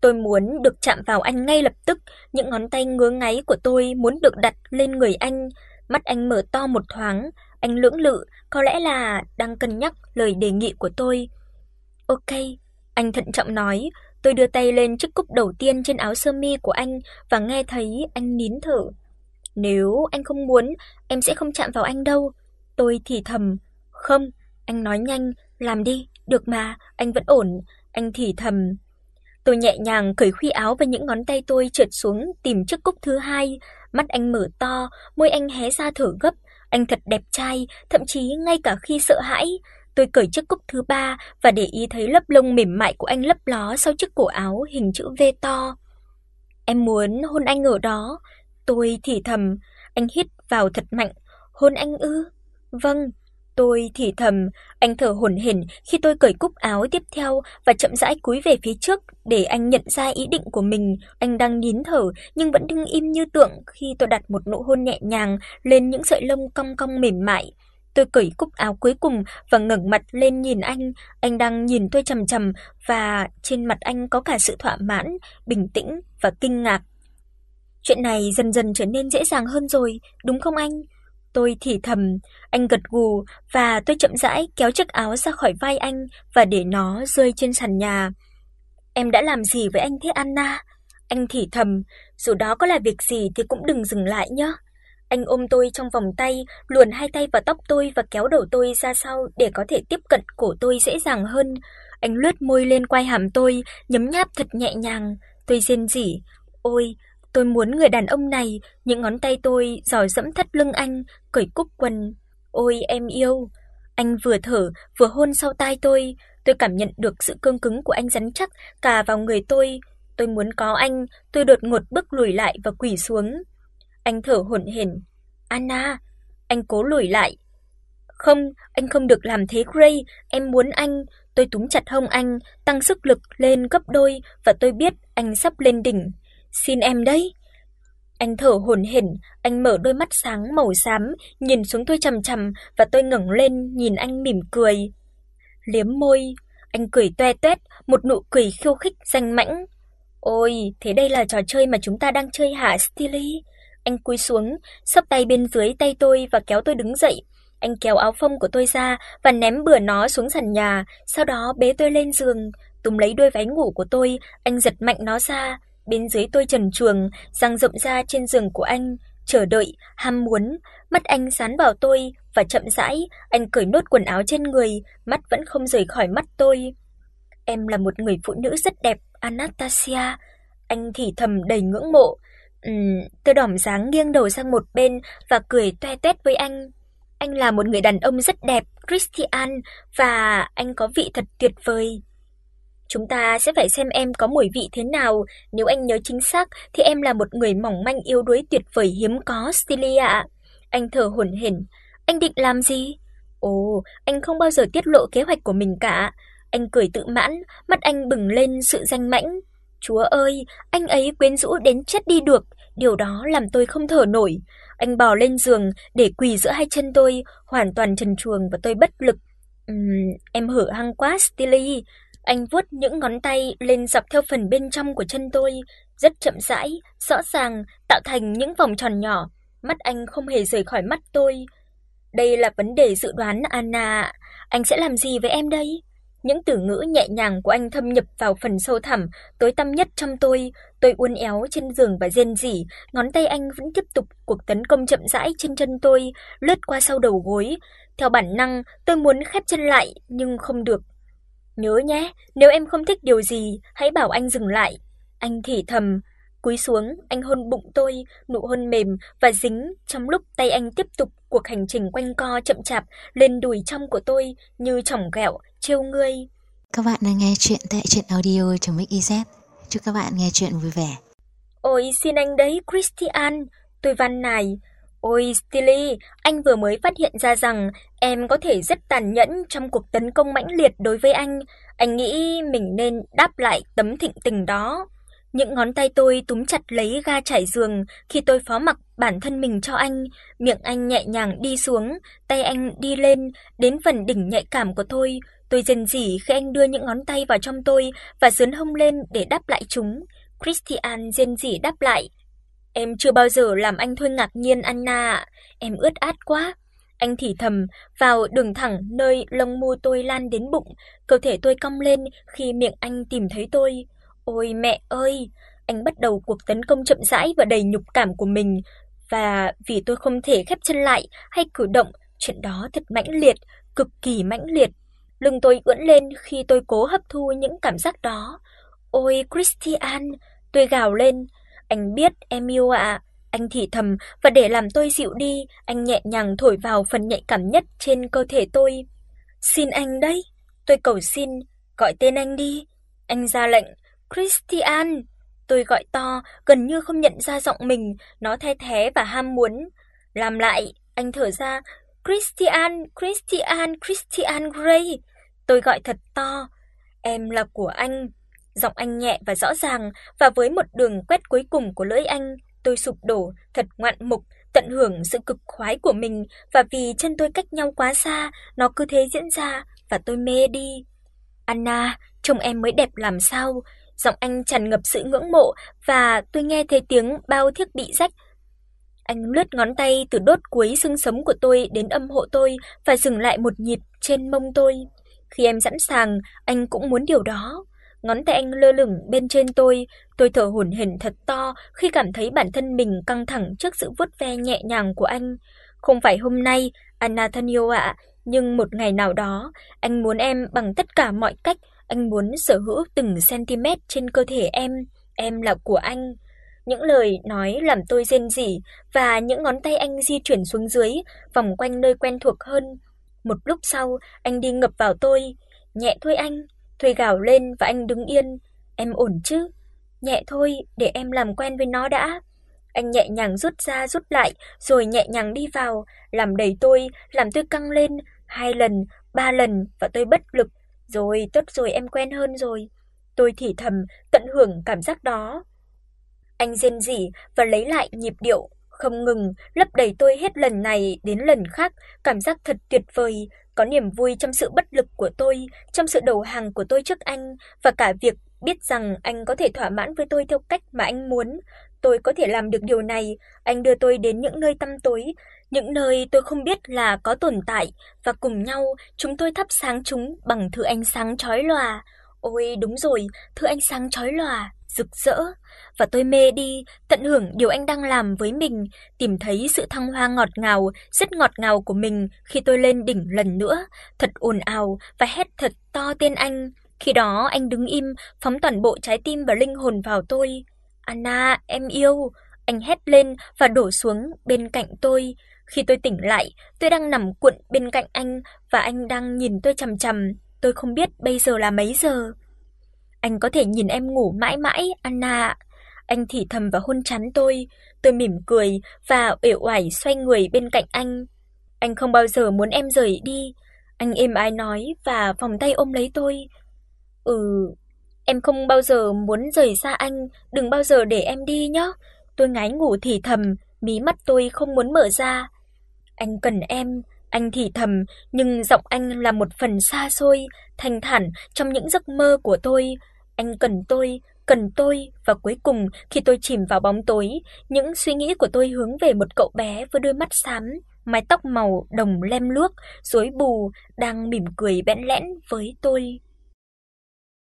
Tôi muốn được chạm vào anh ngay lập tức, những ngón tay ngứa ngáy của tôi muốn được đặt lên người anh. Mắt anh mở to một thoáng, anh lưỡng lự, có lẽ là đang cân nhắc lời đề nghị của tôi. "Ok." Anh thận trọng nói, tôi đưa tay lên chiếc cúc đầu tiên trên áo sơ mi của anh và nghe thấy anh nín thở. "Nếu anh không muốn, em sẽ không chạm vào anh đâu." Tôi thì thầm, "Không." Anh nói nhanh, "Làm đi, được mà, anh vẫn ổn." Anh thì thầm. Tôi nhẹ nhàng cởi khuy áo và những ngón tay tôi trượt xuống tìm chiếc cúc thứ hai, mắt anh mở to, môi anh hé ra thở gấp, anh thật đẹp trai, thậm chí ngay cả khi sợ hãi, tôi cởi chiếc cúc thứ ba và để ý thấy lớp lông mềm mại của anh lấp ló sau chiếc cổ áo hình chữ V to. Em muốn hôn anh ở đó, tôi thì thầm, anh hít vào thật mạnh, hôn anh ư? Vâng, Tôi thì thầm, anh thở hổn hển khi tôi cởi cúc áo tiếp theo và chậm rãi cúi về phía trước để anh nhận ra ý định của mình. Anh đang nín thở nhưng vẫn đứng im như tượng khi tôi đặt một nụ hôn nhẹ nhàng lên những sợi lông cong cong mềm mại. Tôi cởi cúc áo cuối cùng và ngẩng mặt lên nhìn anh, anh đang nhìn tôi chằm chằm và trên mặt anh có cả sự thỏa mãn, bình tĩnh và kinh ngạc. Chuyện này dần dần trở nên dễ dàng hơn rồi, đúng không anh? Tôi thì thầm, anh gật gù và tôi chậm rãi kéo chiếc áo ra khỏi vai anh và để nó rơi trên sàn nhà. Em đã làm gì với anh thế Anna? Anh thì thầm, dù đó có là việc gì thì cũng đừng dừng lại nhé. Anh ôm tôi trong vòng tay, luồn hai tay vào tóc tôi và kéo đầu tôi ra sau để có thể tiếp cận cổ tôi dễ dàng hơn. Anh lướt môi lên quai hàm tôi, nhấm nháp thật nhẹ nhàng. Tôi rên rỉ, "Ôi, Tôi muốn người đàn ông này, những ngón tay tôi dò dẫm thắt lưng anh, cởi cúc quần. Ôi em yêu. Anh vừa thở vừa hôn sau tai tôi, tôi cảm nhận được sự cương cứng của anh rắn chắc cả vào người tôi. Tôi muốn có anh, tôi đột ngột bước lùi lại và quỳ xuống. Anh thở hổn hển. "Anna." Anh cố lùi lại. "Không, anh không được làm thế Gray, em muốn anh." Tôi túm chặt hông anh, tăng sức lực lên gấp đôi và tôi biết anh sắp lên đỉnh. "Xin em đấy." Anh thở hổn hển, anh mở đôi mắt sáng màu xám, nhìn xuống tôi chằm chằm và tôi ngẩng lên nhìn anh mỉm cười. Liếm môi, anh cười toe toét, một nụ cười khiêu khích danh mãnh. "Ôi, thế đây là trò chơi mà chúng ta đang chơi hả Stilly?" Anh cúi xuống, xấp tay bên dưới tay tôi và kéo tôi đứng dậy. Anh kéo áo phông của tôi ra và ném bừa nó xuống sàn nhà, sau đó bế tôi lên giường, túm lấy đôi váy ngủ của tôi, anh giật mạnh nó ra. Bên dưới tôi trần truồng, răng rộng ra trên giường của anh, chờ đợi, ham muốn, mắt anh dán vào tôi và chậm rãi anh cởi nốt quần áo trên người, mắt vẫn không rời khỏi mắt tôi. Em là một người phụ nữ rất đẹp, Anastasia, anh thì thầm đầy ngưỡng mộ. Ừm, tôi đỏm dáng nghiêng đầu sang một bên và cười toe toét với anh. Anh là một người đàn ông rất đẹp, Christian, và anh có vị thật tuyệt vời. Chúng ta sẽ phải xem em có mùi vị thế nào, nếu anh nhớ chính xác thì em là một người mỏng manh yếu đuối tuyệt vời hiếm có, Stilly ạ." Anh thở hổn hển. "Anh định làm gì?" "Ồ, anh không bao giờ tiết lộ kế hoạch của mình cả." Anh cười tự mãn, mắt anh bừng lên sự danh mãnh. "Chúa ơi, anh ấy quyến rũ đến chết đi được." Điều đó làm tôi không thở nổi. Anh bò lên giường để quỳ giữa hai chân tôi, hoàn toàn trần truồng và tôi bất lực. Ừm, em hở hăng quá Stilly. Anh vuốt những ngón tay lên dọc theo phần bên trong của chân tôi, rất chậm rãi, rõ ràng tạo thành những vòng tròn nhỏ. Mắt anh không hề rời khỏi mắt tôi. Đây là vấn đề dự đoán Anna, anh sẽ làm gì với em đây? Những từ ngữ nhẹ nhàng của anh thâm nhập vào phần sâu thẳm, tối tăm nhất trong tôi, tôi uốn éo trên giường và rên rỉ, ngón tay anh vẫn tiếp tục cuộc tấn công chậm rãi trên chân tôi, lướt qua sau đầu gối. Theo bản năng, tôi muốn khép chân lại nhưng không được. Nhớ nhé, nếu em không thích điều gì, hãy bảo anh dừng lại." Anh thì thầm, cúi xuống, anh hôn bụng tôi, nụ hôn mềm và dính trong lúc tay anh tiếp tục cuộc hành trình quanh co chậm chạp lên đùi trong của tôi như chỏng ghẹo, trêu ngươi. Các bạn đang nghe chuyện tại truyện audio.mix.iz. Chúc các bạn nghe chuyện vui vẻ. Ôi xin anh đấy Christian, tôi van nài, Ôi Stilly, anh vừa mới phát hiện ra rằng em có thể rất tàn nhẫn trong cuộc tấn công mãnh liệt đối với anh. Anh nghĩ mình nên đáp lại tấm thịnh tình đó. Những ngón tay tôi túm chặt lấy ga trải giường khi tôi phó mặc bản thân mình cho anh, miệng anh nhẹ nhàng đi xuống, tay anh đi lên đến phần đỉnh nhạy cảm của tôi. Tôi dần dỉ khi anh đưa những ngón tay vào trong tôi và sướn hông lên để đáp lại chúng. Christian dần dỉ đáp lại. Em chưa bao giờ làm anh thôi ngạc nhiên Anna em ướt át quá. Anh thì thầm vào đường thẳng nơi lông mu tôi lan đến bụng, cơ thể tôi cong lên khi miệng anh tìm thấy tôi. Ôi mẹ ơi, anh bắt đầu cuộc tấn công chậm rãi và đầy nhục cảm của mình, và vì tôi không thể khép chân lại hay cử động, chuyện đó thật mãnh liệt, cực kỳ mãnh liệt. Lưng tôi ưỡn lên khi tôi cố hấp thu những cảm giác đó. "Ôi Christian!" tôi gào lên. "Anh biết em yêu ạ." Anh thì thầm và để làm tôi dịu đi, anh nhẹ nhàng thổi vào phần nhạy cảm nhất trên cơ thể tôi. "Xin anh đấy." Tôi cầu xin, "Gọi tên anh đi." Anh ra lệnh, "Christian." Tôi gọi to, gần như không nhận ra giọng mình, nó the thé và ham muốn. "Làm lại." Anh thở ra, "Christian, Christian, Christian Grey." Tôi gọi thật to, "Em là của anh." Giọng anh nhẹ và rõ ràng và với một đường quét cuối cùng của lưỡi anh, tôi sụp đổ, thật ngoạn mục, tận hưởng sự cực khoái của mình và vì chân tôi cách nhau quá xa, nó cứ thế diễn ra và tôi mê đi. Anna, trông em mới đẹp làm sao? Giọng anh tràn ngập sự ngưỡng mộ và tôi nghe thấy tiếng bao thiết bị rách. Anh lướt ngón tay từ đốt cuối xương sống của tôi đến âm hộ tôi và dừng lại một nhịp trên mông tôi. Khi em sẵn sàng, anh cũng muốn điều đó. Ngón tay anh lơ lửng bên trên tôi, tôi thở hổn hển thật to khi cảm thấy bản thân mình căng thẳng trước sự vuốt ve nhẹ nhàng của anh. Không phải hôm nay, Anna thân yêu ạ, nhưng một ngày nào đó, anh muốn em bằng tất cả mọi cách, anh muốn sở hữu từng cm trên cơ thể em, em là của anh. Những lời nói làm tôi rên rỉ và những ngón tay anh di chuyển xuống dưới, vòng quanh nơi quen thuộc hơn. Một lúc sau, anh đi ngập vào tôi, "Nhẹ thôi anh." Thùy gào lên và anh đứng yên, "Em ổn chứ?" "Nhẹ thôi, để em làm quen với nó đã." Anh nhẹ nhàng rút ra rút lại, rồi nhẹ nhàng đi vào, làm đầy tôi, làm tôi căng lên hai lần, ba lần và tôi bất lực. "Rồi, tốt rồi, em quen hơn rồi." Tôi thì thầm, tận hưởng cảm giác đó. Anh rên rỉ và lấy lại nhịp điệu, không ngừng lấp đầy tôi hết lần này đến lần khác, cảm giác thật tuyệt vời, có niềm vui trong sự bất lực của tôi, trong sự đầu hàng của tôi trước anh và cả việc biết rằng anh có thể thỏa mãn với tôi theo cách mà anh muốn. Tôi có thể làm được điều này, anh đưa tôi đến những nơi tăm tối, những nơi tôi không biết là có tồn tại và cùng nhau chúng tôi thắp sáng chúng bằng thứ ánh sáng chói lòa. Ôi đúng rồi, thứ ánh sáng chói lòa, rực rỡ và tôi mê đi, tận hưởng điều anh đang làm với mình, tìm thấy sự thăng hoa ngọt ngào, rất ngọt ngào của mình khi tôi lên đỉnh lần nữa, thật ồn ào và hét thật to tên anh. Khi đó anh đứng im, phóng toàn bộ trái tim và linh hồn vào tôi. "Anna, em yêu." Anh hét lên và đổ xuống bên cạnh tôi. Khi tôi tỉnh lại, tôi đang nằm cuộn bên cạnh anh và anh đang nhìn tôi chằm chằm. Tôi không biết bây giờ là mấy giờ. Anh có thể nhìn em ngủ mãi mãi, Anna. Anh thì thầm và hôn chán tôi, tôi mỉm cười và uể oải xoay người bên cạnh anh. Anh không bao giờ muốn em rời đi, anh êm ái nói và vòng tay ôm lấy tôi. Ừ, em không bao giờ muốn rời xa anh, đừng bao giờ để em đi nhé. Tôi ngái ngủ thì thầm, mí mắt tôi không muốn mở ra. Anh cần em, anh thì thầm, nhưng giọng anh là một phần xa xôi, thanh thản trong những giấc mơ của tôi. Anh cần tôi, cần tôi và cuối cùng khi tôi chìm vào bóng tối, những suy nghĩ của tôi hướng về một cậu bé với đôi mắt xám, mái tóc màu đồng lem luốc, rối bù đang mỉm cười bẽn lẽn với tôi.